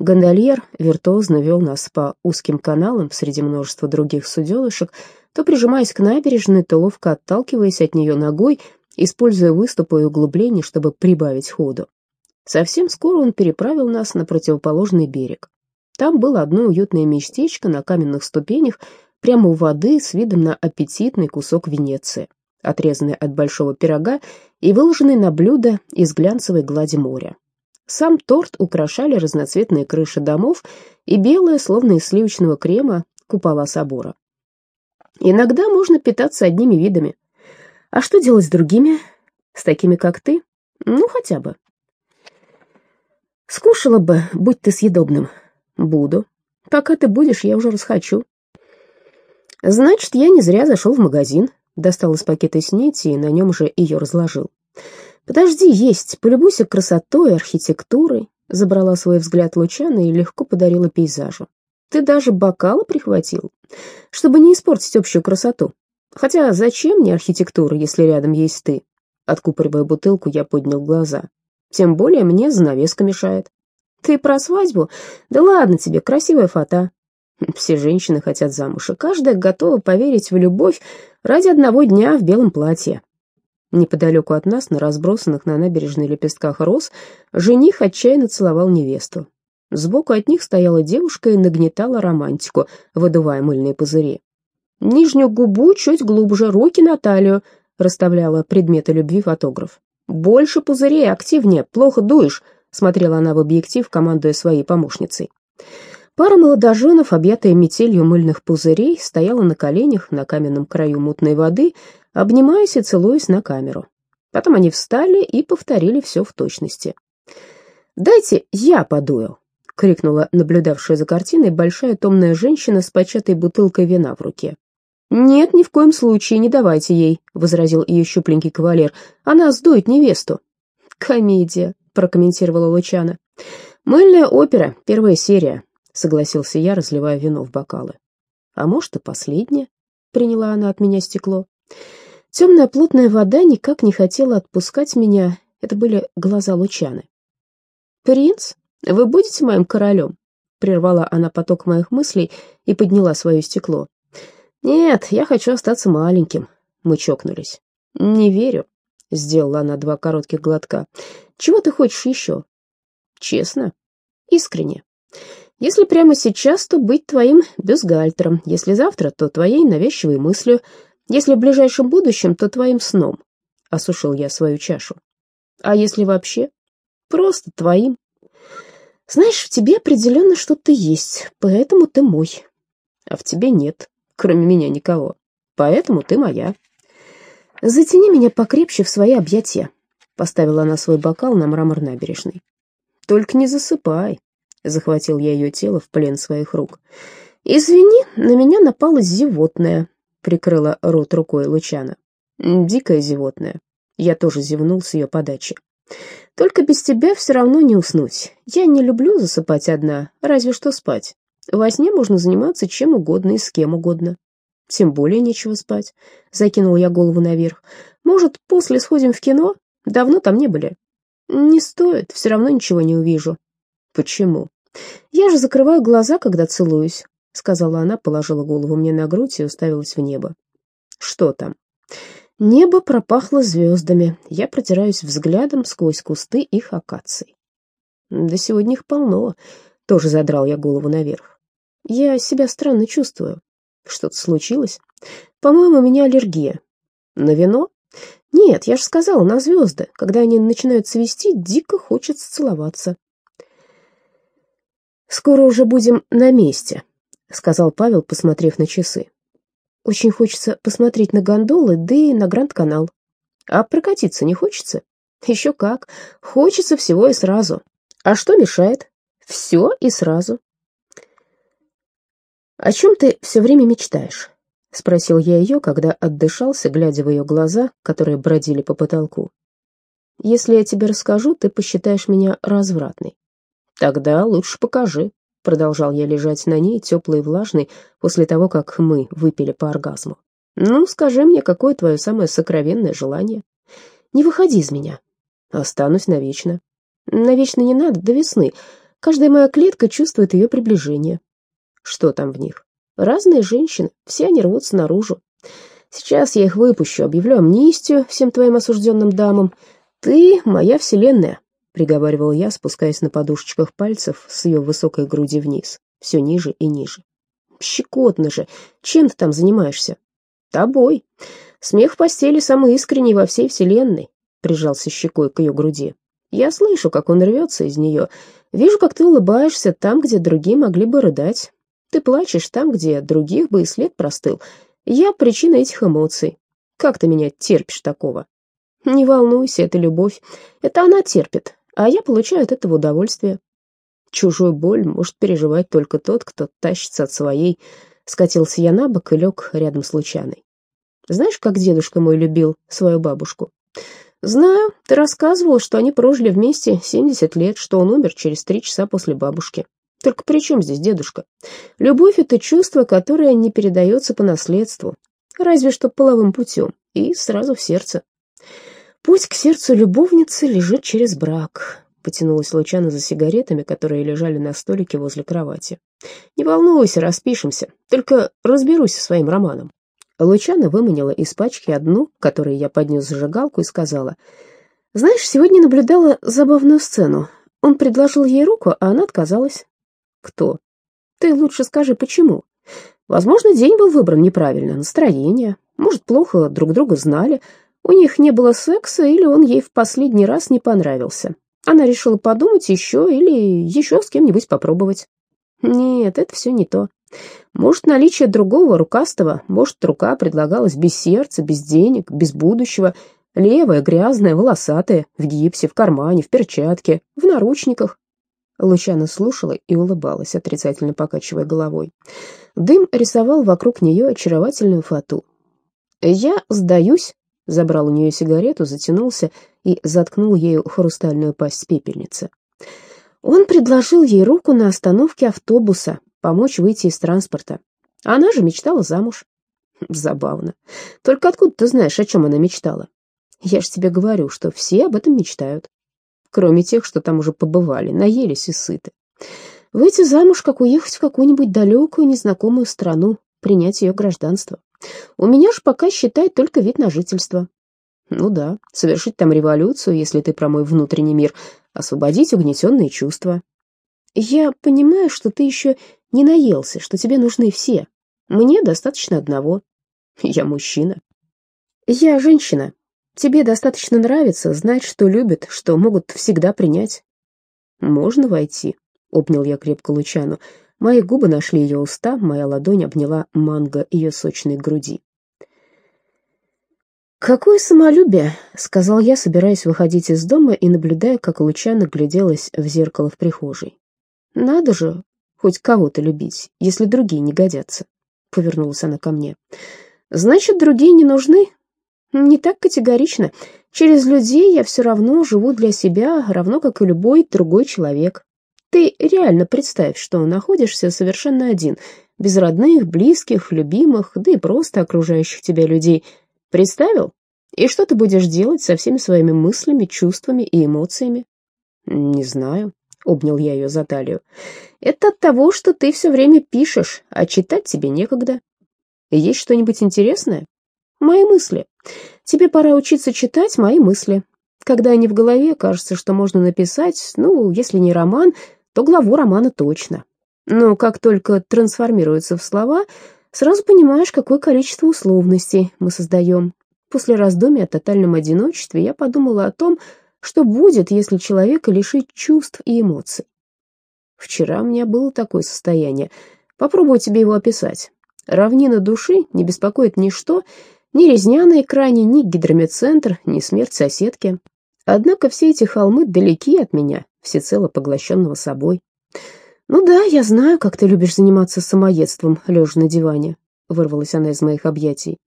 Гондольер виртуозно вел нас по узким каналам среди множества других суделышек, то прижимаясь к набережной, то ловко отталкиваясь от нее ногой, используя выступы и углубления, чтобы прибавить ходу. Совсем скоро он переправил нас на противоположный берег. Там было одно уютное местечко на каменных ступенях, прямо у воды с видом на аппетитный кусок Венеции, отрезанный от большого пирога и выложенный на блюдо из глянцевой глади моря. Сам торт украшали разноцветные крыши домов и белые, словно из сливочного крема, купола собора. Иногда можно питаться одними видами. А что делать с другими? С такими, как ты? Ну, хотя бы. Скушала бы, будь ты съедобным. Буду. Пока ты будешь, я уже расхочу. Значит, я не зря зашел в магазин, достал из пакета снети и на нем же ее разложил. «Подожди есть, полюбуйся красотой, архитектурой», забрала свой взгляд Лучана и легко подарила пейзажу. «Ты даже бокалы прихватил, чтобы не испортить общую красоту. Хотя зачем мне архитектура, если рядом есть ты?» Откупоривая бутылку, я поднял глаза. «Тем более мне занавеска мешает». «Ты про свадьбу? Да ладно тебе, красивая фата». Все женщины хотят замуж, и каждая готова поверить в любовь ради одного дня в белом платье. Неподалеку от нас, на разбросанных на набережной лепестках роз, жених отчаянно целовал невесту. Сбоку от них стояла девушка и нагнетала романтику, выдувая мыльные пузыри. «Нижнюю губу чуть глубже, руки на талию», — расставляла предметы любви фотограф. «Больше пузырей, активнее, плохо дуешь», — смотрела она в объектив, командуя своей помощницей. Пара молодоженов, объятая метелью мыльных пузырей, стояла на коленях на каменном краю мутной воды обнимаясь и целуясь на камеру. Потом они встали и повторили все в точности. «Дайте я подую!» — крикнула наблюдавшая за картиной большая томная женщина с початой бутылкой вина в руке. «Нет, ни в коем случае, не давайте ей», — возразил ее щупленький кавалер. «Она сдует невесту». «Комедия», — прокомментировала Лучана. «Мыльная опера, первая серия», — согласился я, разливая вино в бокалы. «А может, и последняя?» — приняла она от меня стекло. Темная плотная вода никак не хотела отпускать меня. Это были глаза Лучаны. «Принц, вы будете моим королем?» Прервала она поток моих мыслей и подняла свое стекло. «Нет, я хочу остаться маленьким». Мы чокнулись. «Не верю», — сделала она два коротких глотка. «Чего ты хочешь еще?» «Честно?» «Искренне. Если прямо сейчас, то быть твоим бюстгальтером. Если завтра, то твоей навязчивой мыслью. Если в ближайшем будущем, то твоим сном. Осушил я свою чашу. А если вообще? Просто твоим. Знаешь, в тебе определенно что-то есть, поэтому ты мой. А в тебе нет, кроме меня никого. Поэтому ты моя. Затяни меня покрепче в свои объятия. Поставила она свой бокал на мрамор набережной. Только не засыпай. Захватил я ее тело в плен своих рук. Извини, на меня напало зевотное, прикрыла рот рукой Лучана. «Дикое животное». Я тоже зевнул с ее подачи. «Только без тебя все равно не уснуть. Я не люблю засыпать одна, разве что спать. Во сне можно заниматься чем угодно и с кем угодно. Тем более нечего спать». Закинул я голову наверх. «Может, после сходим в кино? Давно там не были». «Не стоит, все равно ничего не увижу». «Почему?» «Я же закрываю глаза, когда целуюсь. — сказала она, положила голову мне на грудь и уставилась в небо. «Что там?» Небо пропахло звездами. Я протираюсь взглядом сквозь кусты их акаций. «Да сегодня их полно», — тоже задрал я голову наверх. «Я себя странно чувствую. Что-то случилось? По-моему, у меня аллергия. На вино? Нет, я же сказала, на звезды. Когда они начинают цвести, дико хочется целоваться». «Скоро уже будем на месте», — сказал Павел, посмотрев на часы. «Очень хочется посмотреть на гондолы, да и на Гранд-канал. А прокатиться не хочется? Еще как. Хочется всего и сразу. А что мешает? Все и сразу». «О чем ты все время мечтаешь?» — спросил я ее, когда отдышался, глядя в ее глаза, которые бродили по потолку. «Если я тебе расскажу, ты посчитаешь меня развратной. Тогда лучше покажи». Продолжал я лежать на ней, теплый и влажный, после того, как мы выпили по оргазму. «Ну, скажи мне, какое твое самое сокровенное желание?» «Не выходи из меня». «Останусь навечно». «Навечно не надо, до весны. Каждая моя клетка чувствует ее приближение. Что там в них? Разные женщины, все они рвутся наружу. Сейчас я их выпущу, объявлю амнистию всем твоим осужденным дамам. Ты моя вселенная, — приговаривал я, спускаясь на подушечках пальцев с ее высокой груди вниз, все ниже и ниже. Щекотно же. Чем ты там занимаешься? Тобой. Смех в постели самый искренний во всей вселенной, — прижался щекой к ее груди. Я слышу, как он рвется из нее. Вижу, как ты улыбаешься там, где другие могли бы рыдать. Ты плачешь там, где других бы и след простыл. Я причина этих эмоций. Как ты меня терпишь такого? Не волнуйся, это любовь. Это она терпит, а я получаю от этого удовольствие. Чужую боль может переживать только тот, кто тащится от своей. Скатился я на бок и лег рядом с Лучаной. Знаешь, как дедушка мой любил свою бабушку? Знаю, ты рассказывал, что они прожили вместе 70 лет, что он умер через три часа после бабушки. Только при чем здесь дедушка? Любовь — это чувство, которое не передается по наследству, разве что половым путем, и сразу в сердце. Путь к сердцу любовницы лежит через брак. Потянулась Лучана за сигаретами, которые лежали на столике возле кровати. «Не волнуйся, распишемся. Только разберусь со своим романом». Лучана выманила из пачки одну, которой я поднес зажигалку, и сказала, «Знаешь, сегодня наблюдала забавную сцену. Он предложил ей руку, а она отказалась». «Кто?» «Ты лучше скажи, почему?» «Возможно, день был выбран неправильно, настроение. Может, плохо друг друга знали, у них не было секса, или он ей в последний раз не понравился. Она решила подумать еще или еще с кем-нибудь попробовать. Нет, это все не то. Может, наличие другого, рукастого, может, рука предлагалась без сердца, без денег, без будущего, левая, грязная, волосатая, в гипсе, в кармане, в перчатке, в наручниках. Лучана слушала и улыбалась, отрицательно покачивая головой. Дым рисовал вокруг нее очаровательную фату. «Я сдаюсь», забрал у нее сигарету, затянулся и заткнул ею хрустальную пасть пепельницы. Он предложил ей руку на остановке автобуса, помочь выйти из транспорта. Она же мечтала замуж. Забавно. Только откуда ты знаешь, о чем она мечтала? Я ж тебе говорю, что все об этом мечтают. Кроме тех, что там уже побывали, наелись и сыты. Выйти замуж, как уехать в какую-нибудь далекую незнакомую страну, принять ее гражданство. У меня ж пока считает только вид на жительство. Ну да, совершить там революцию, если ты про мой внутренний мир, освободить угнетенные чувства. Я понимаю, что ты еще не наелся, что тебе нужны все. Мне достаточно одного. Я мужчина. Я женщина. Тебе достаточно нравится, знать, что любят, что могут всегда принять. Можно войти, обнял я крепко Лучану. Мои губы нашли ее уста, моя ладонь обняла манго ее сочной груди. «Какое самолюбие!» — сказал я, собираясь выходить из дома и наблюдая, как Лучана гляделась в зеркало в прихожей. «Надо же хоть кого-то любить, если другие не годятся», — повернулась она ко мне. «Значит, другие не нужны?» «Не так категорично. Через людей я все равно живу для себя, равно как и любой другой человек. Ты реально представь, что находишься совершенно один, без родных, близких, любимых, да и просто окружающих тебя людей. Представил? И что ты будешь делать со всеми своими мыслями, чувствами и эмоциями? Не знаю, обнял я ее за талию. Это от того, что ты все время пишешь, а читать тебе некогда. Есть что-нибудь интересное? Мои мысли. Тебе пора учиться читать мои мысли. Когда они в голове, кажется, что можно написать, ну, если не роман, то главу романа точно. Но как только трансформируется в слова, сразу понимаешь, какое количество условностей мы создаем. После раздумий о тотальном одиночестве я подумала о том, что будет, если человека лишить чувств и эмоций. Вчера у меня было такое состояние. Попробую тебе его описать. Равнина души не беспокоит ничто, ни резня на экране, ни гидромедцентр, ни смерть соседки. Однако все эти холмы далеки от меня, всецело поглощенного собой. «Ну да, я знаю, как ты любишь заниматься самоедством, лежа на диване», — вырвалась она из моих объятий.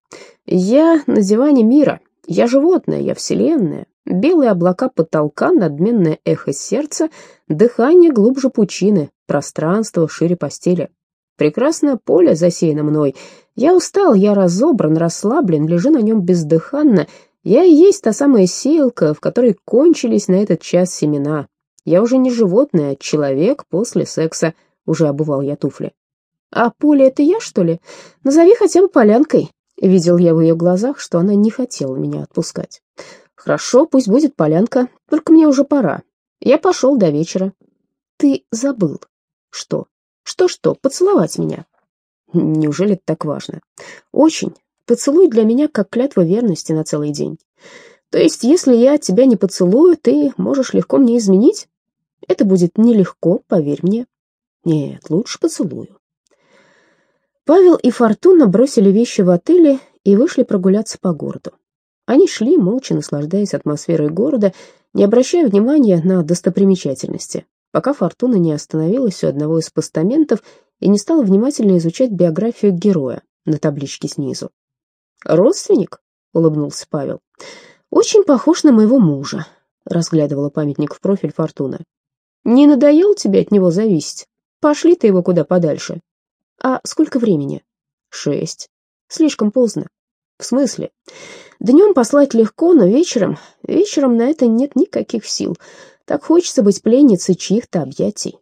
«Я на диване мира. Я животное, я вселенная. Белые облака потолка, надменное эхо сердца, дыхание глубже пучины, пространство шире постели. Прекрасное поле засеяно мной. Я устал, я разобран, расслаблен, лежу на нем бездыханно. Я и есть та самая сеялка, в которой кончились на этот час семена. Я уже не животное, а человек после секса. Уже обувал я туфли. А Поля это я, что ли? Назови хотя бы полянкой. Видел я в ее глазах, что она не хотела меня отпускать. Хорошо, пусть будет полянка, только мне уже пора. Я пошел до вечера. Ты забыл. Что? Что-что, поцеловать меня? Неужели это так важно? Очень. Поцелуй для меня как клятва верности на целый день. То есть, если я тебя не поцелую, ты можешь легко мне изменить? Это будет нелегко, поверь мне. Нет, лучше поцелую. Павел и Фортуна бросили вещи в отеле и вышли прогуляться по городу. Они шли, молча наслаждаясь атмосферой города, не обращая внимания на достопримечательности, пока Фортуна не остановилась у одного из постаментов и не стала внимательно изучать биографию героя на табличке снизу. «Родственник?» — улыбнулся Павел. «Очень похож на моего мужа», — разглядывала памятник в профиль Фортуна. «Не надоело тебе от него зависеть? Пошли ты его куда подальше». «А сколько времени?» «Шесть. Слишком поздно». «В смысле?» «Днем послать легко, но вечером... Вечером на это нет никаких сил. Так хочется быть пленницей чьих-то объятий».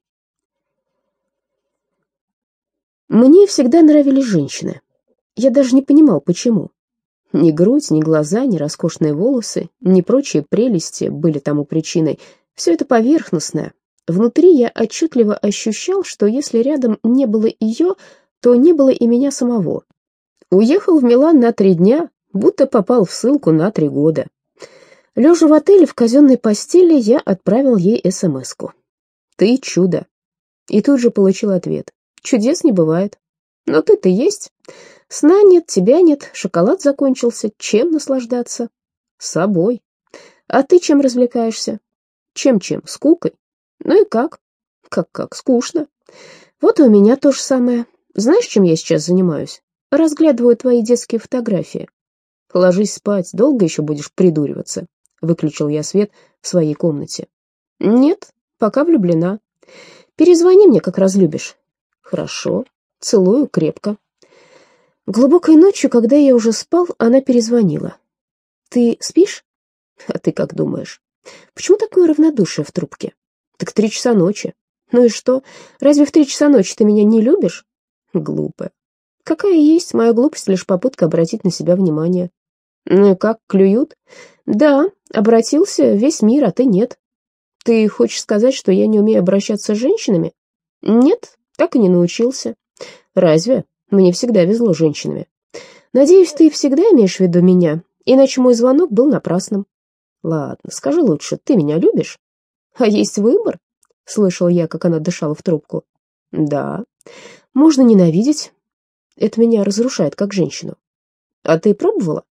Мне всегда нравились женщины. Я даже не понимал, почему. Ни грудь, ни глаза, ни роскошные волосы, ни прочие прелести были тому причиной. Все это поверхностное. Внутри я отчетливо ощущал, что если рядом не было ее, то не было и меня самого. Уехал в Милан на три дня, будто попал в ссылку на три года. Лежа в отеле в казенной постели, я отправил ей СМС-ку. «Ты чудо!» И тут же получил ответ. «Чудес не бывает. Но ты-то есть. Сна нет, тебя нет, шоколад закончился. Чем наслаждаться? Собой. А ты чем развлекаешься? Чем-чем? Скукой? Ну и как? Как-как? Скучно. Вот и у меня то же самое. Знаешь, чем я сейчас занимаюсь? Разглядываю твои детские фотографии. Ложись спать, долго еще будешь придуриваться. Выключил я свет в своей комнате. Нет, пока влюблена. Перезвони мне, как разлюбишь. Хорошо. Целую крепко. Глубокой ночью, когда я уже спал, она перезвонила. «Ты спишь?» «А ты как думаешь?» «Почему такое равнодушие в трубке?» «Так три часа ночи». «Ну и что? Разве в три часа ночи ты меня не любишь?» «Глупая». «Какая есть, моя глупость лишь попытка обратить на себя внимание». «Ну и как, клюют?» «Да, обратился весь мир, а ты нет». «Ты хочешь сказать, что я не умею обращаться с женщинами?» «Нет, так и не научился». «Разве? Мне всегда везло женщинами. Надеюсь, ты всегда имеешь в виду меня, иначе мой звонок был напрасным. Ладно, скажи лучше, ты меня любишь? А есть выбор? Слышал я, как она дышала в трубку. Да. Можно ненавидеть. Это меня разрушает как женщину. А ты пробовала?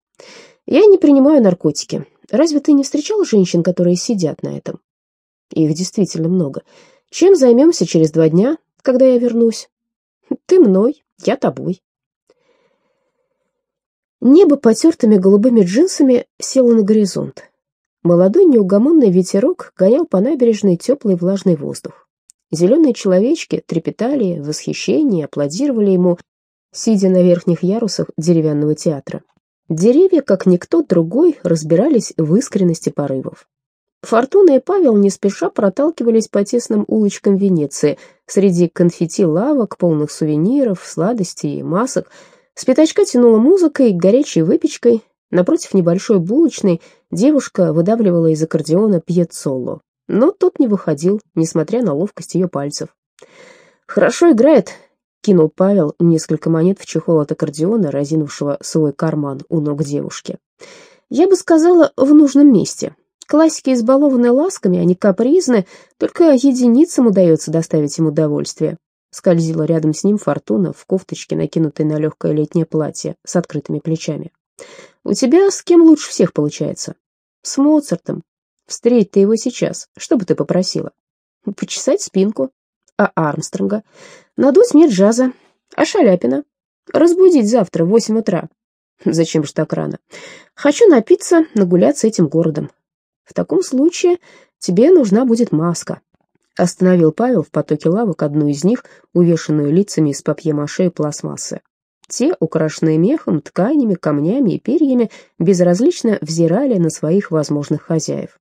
Я не принимаю наркотики. Разве ты не встречал женщин, которые сидят на этом? Их действительно много. Чем займемся через два дня, когда я вернусь? Ты мной, я тобой. Небо потертыми голубыми джинсами село на горизонт. Молодой неугомонный ветерок гонял по набережной теплый влажный воздух. Зеленые человечки трепетали в восхищении, аплодировали ему, сидя на верхних ярусах деревянного театра. Деревья, как никто другой, разбирались в искренности порывов. Фортуна и Павел не спеша проталкивались по тесным улочкам Венеции, среди конфетти-лавок, полных сувениров, сладостей и масок. С пятачка тянула музыкой, горячей выпечкой. Напротив небольшой булочной девушка выдавливала из аккордеона пьецоло. Но тот не выходил, несмотря на ловкость ее пальцев. «Хорошо играет», — кинул Павел несколько монет в чехол от аккордеона, разинувшего свой карман у ног девушки. «Я бы сказала, в нужном месте», Классики избалованы ласками, они капризны, только единицам удается доставить им удовольствие. Скользила рядом с ним Фортуна в кофточке, накинутой на легкое летнее платье с открытыми плечами. «У тебя с кем лучше всех получается?» «С Моцартом. Встреть ты его сейчас. Что бы ты попросила?» «Почесать спинку. А Армстронга? Надуть мне джаза. А Шаляпина? Разбудить завтра в восемь утра. Зачем же так рано? Хочу напиться, нагуляться этим городом. В таком случае тебе нужна будет маска. Остановил Павел в потоке лавок одну из них, увешанную лицами из папье-маше и пластмассы. Те, украшенные мехом, тканями, камнями и перьями, безразлично взирали на своих возможных хозяев.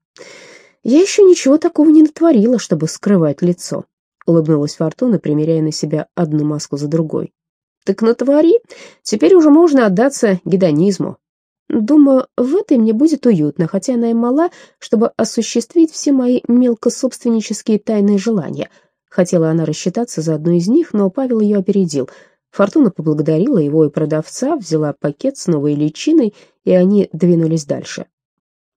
Я еще ничего такого не натворила, чтобы скрывать лицо, улыбнулась Фортуна, примеряя на себя одну маску за другой. Так натвори, теперь уже можно отдаться гедонизму. Думаю, в этой мне будет уютно, хотя она и мала, чтобы осуществить все мои мелкособственнические тайные желания. Хотела она рассчитаться за одну из них, но Павел ее опередил. Фортуна поблагодарила его и продавца, взяла пакет с новой личиной, и они двинулись дальше.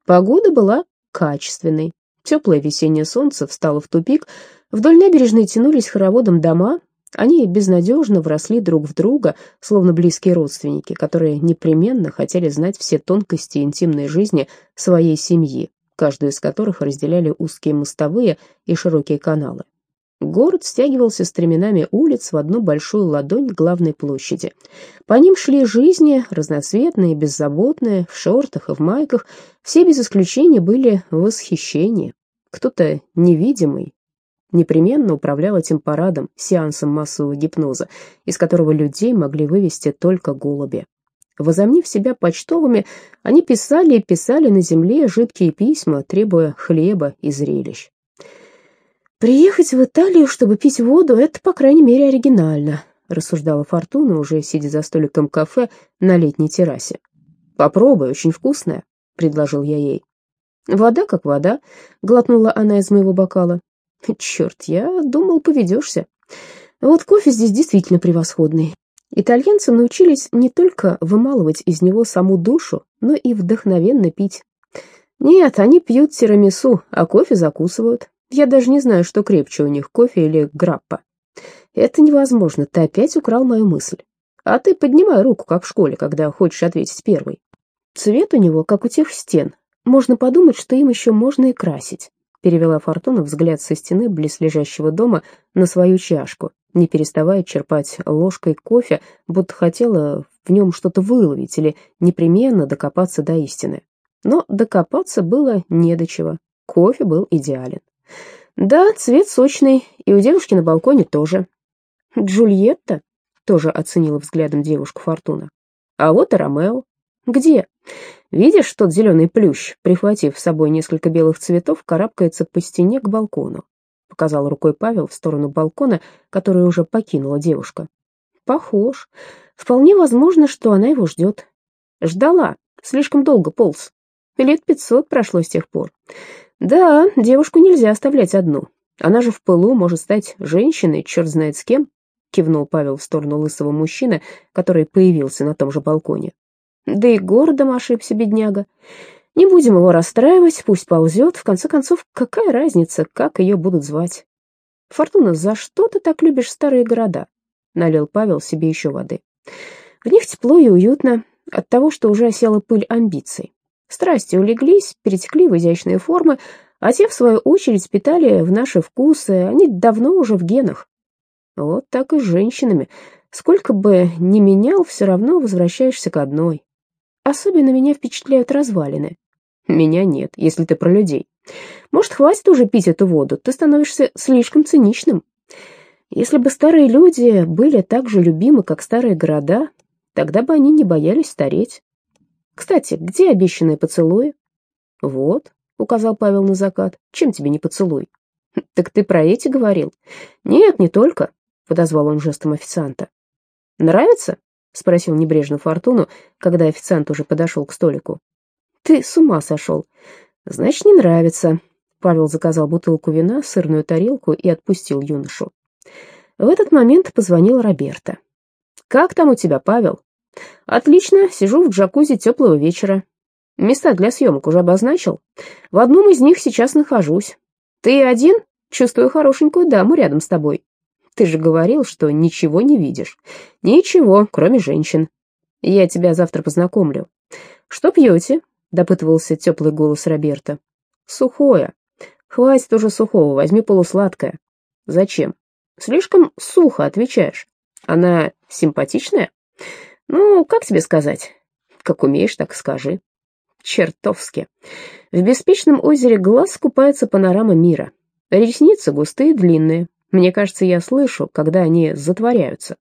Погода была качественной. Теплое весеннее солнце встало в тупик, вдоль набережной тянулись хороводом дома, они безнадежно вросли друг в друга, словно близкие родственники, которые непременно хотели знать все тонкости интимной жизни своей семьи, каждую из которых разделяли узкие мостовые и широкие каналы. Город стягивался стременами улиц в одну большую ладонь главной площади. По ним шли жизни, разноцветные, беззаботные, в шортах и в майках. Все без исключения были в восхищении. Кто-то невидимый, непременно управлял этим парадом, сеансом массового гипноза, из которого людей могли вывести только голуби. Возомнив себя почтовыми, они писали и писали на земле жидкие письма, требуя хлеба и зрелищ. «Приехать в Италию, чтобы пить воду, это, по крайней мере, оригинально», рассуждала Фортуна, уже сидя за столиком кафе на летней террасе. «Попробуй, очень вкусная», — предложил я ей. «Вода как вода», — глотнула она из моего бокала. «Черт, я думал, поведешься. Вот кофе здесь действительно превосходный. Итальянцы научились не только вымалывать из него саму душу, но и вдохновенно пить. Нет, они пьют тирамису, а кофе закусывают. Я даже не знаю, что крепче у них, кофе или граппа. Это невозможно, ты опять украл мою мысль. А ты поднимай руку, как в школе, когда хочешь ответить первый. Цвет у него, как у тех стен. Можно подумать, что им еще можно и красить. Перевела Фортуна взгляд со стены близлежащего дома на свою чашку, не переставая черпать ложкой кофе, будто хотела в нем что-то выловить или непременно докопаться до истины. Но докопаться было не до чего. Кофе был идеален. Да, цвет сочный, и у девушки на балконе тоже. Джульетта тоже оценила взглядом девушку Фортуна. А вот и Ромео. Где? Видишь тот зеленый плющ, прихватив с собой несколько белых цветов, карабкается по стене к балкону. Показал рукой Павел в сторону балкона, который уже покинула девушка. Похож. Вполне возможно, что она его ждет. Ждала. Слишком долго полз. Лет пятьсот прошло с тех пор. «Да, девушку нельзя оставлять одну. Она же в пылу может стать женщиной, черт знает с кем», — кивнул Павел в сторону лысого мужчины, который появился на том же балконе. «Да и городом ошибся бедняга. Не будем его расстраивать, пусть ползет. В конце концов, какая разница, как ее будут звать?» «Фортуна, за что ты так любишь старые города?» — налил Павел себе еще воды. «В них тепло и уютно от того, что уже осела пыль амбиций. Страсти улеглись, перетекли в изящные формы, а те, в свою очередь, питали в наши вкусы, они давно уже в генах. Вот так и с женщинами. Сколько бы ни менял, все равно возвращаешься к одной. Особенно меня впечатляют развалины. Меня нет, если ты про людей. Может, хватит уже пить эту воду, ты становишься слишком циничным. Если бы старые люди были так же любимы, как старые города, тогда бы они не боялись стареть. Кстати, где обещанные поцелуи? Вот, указал Павел на закат. Чем тебе не поцелуй? Так ты про эти говорил? Нет, не только, подозвал он жестом официанта. Нравится? Спросил небрежно Фортуну, когда официант уже подошел к столику. Ты с ума сошел. Значит, не нравится. Павел заказал бутылку вина, сырную тарелку и отпустил юношу. В этот момент позвонил Роберта. «Как там у тебя, Павел?» Отлично, сижу в джакузи теплого вечера. Места для съемок уже обозначил. В одном из них сейчас нахожусь. Ты один? Чувствую хорошенькую даму рядом с тобой. Ты же говорил, что ничего не видишь. Ничего, кроме женщин. Я тебя завтра познакомлю. Что пьете? Допытывался теплый голос Роберта. Сухое. Хватит уже сухого, возьми полусладкое. Зачем? Слишком сухо отвечаешь. Она симпатичная? Ну, как тебе сказать? Как умеешь, так скажи. Чертовски. В беспечном озере глаз купается панорама мира. Ресницы густые, длинные. Мне кажется, я слышу, когда они затворяются.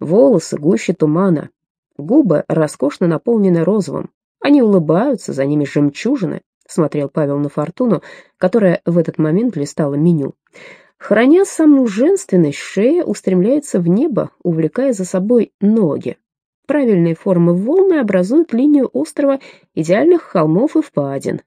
Волосы гуще тумана. Губы роскошно наполнены розовым. Они улыбаются, за ними жемчужины. смотрел Павел на Фортуну, которая в этот момент листала меню. Храня саму женственность, шея устремляется в небо, увлекая за собой ноги. Правильные формы волны образуют линию острова идеальных холмов и впадин,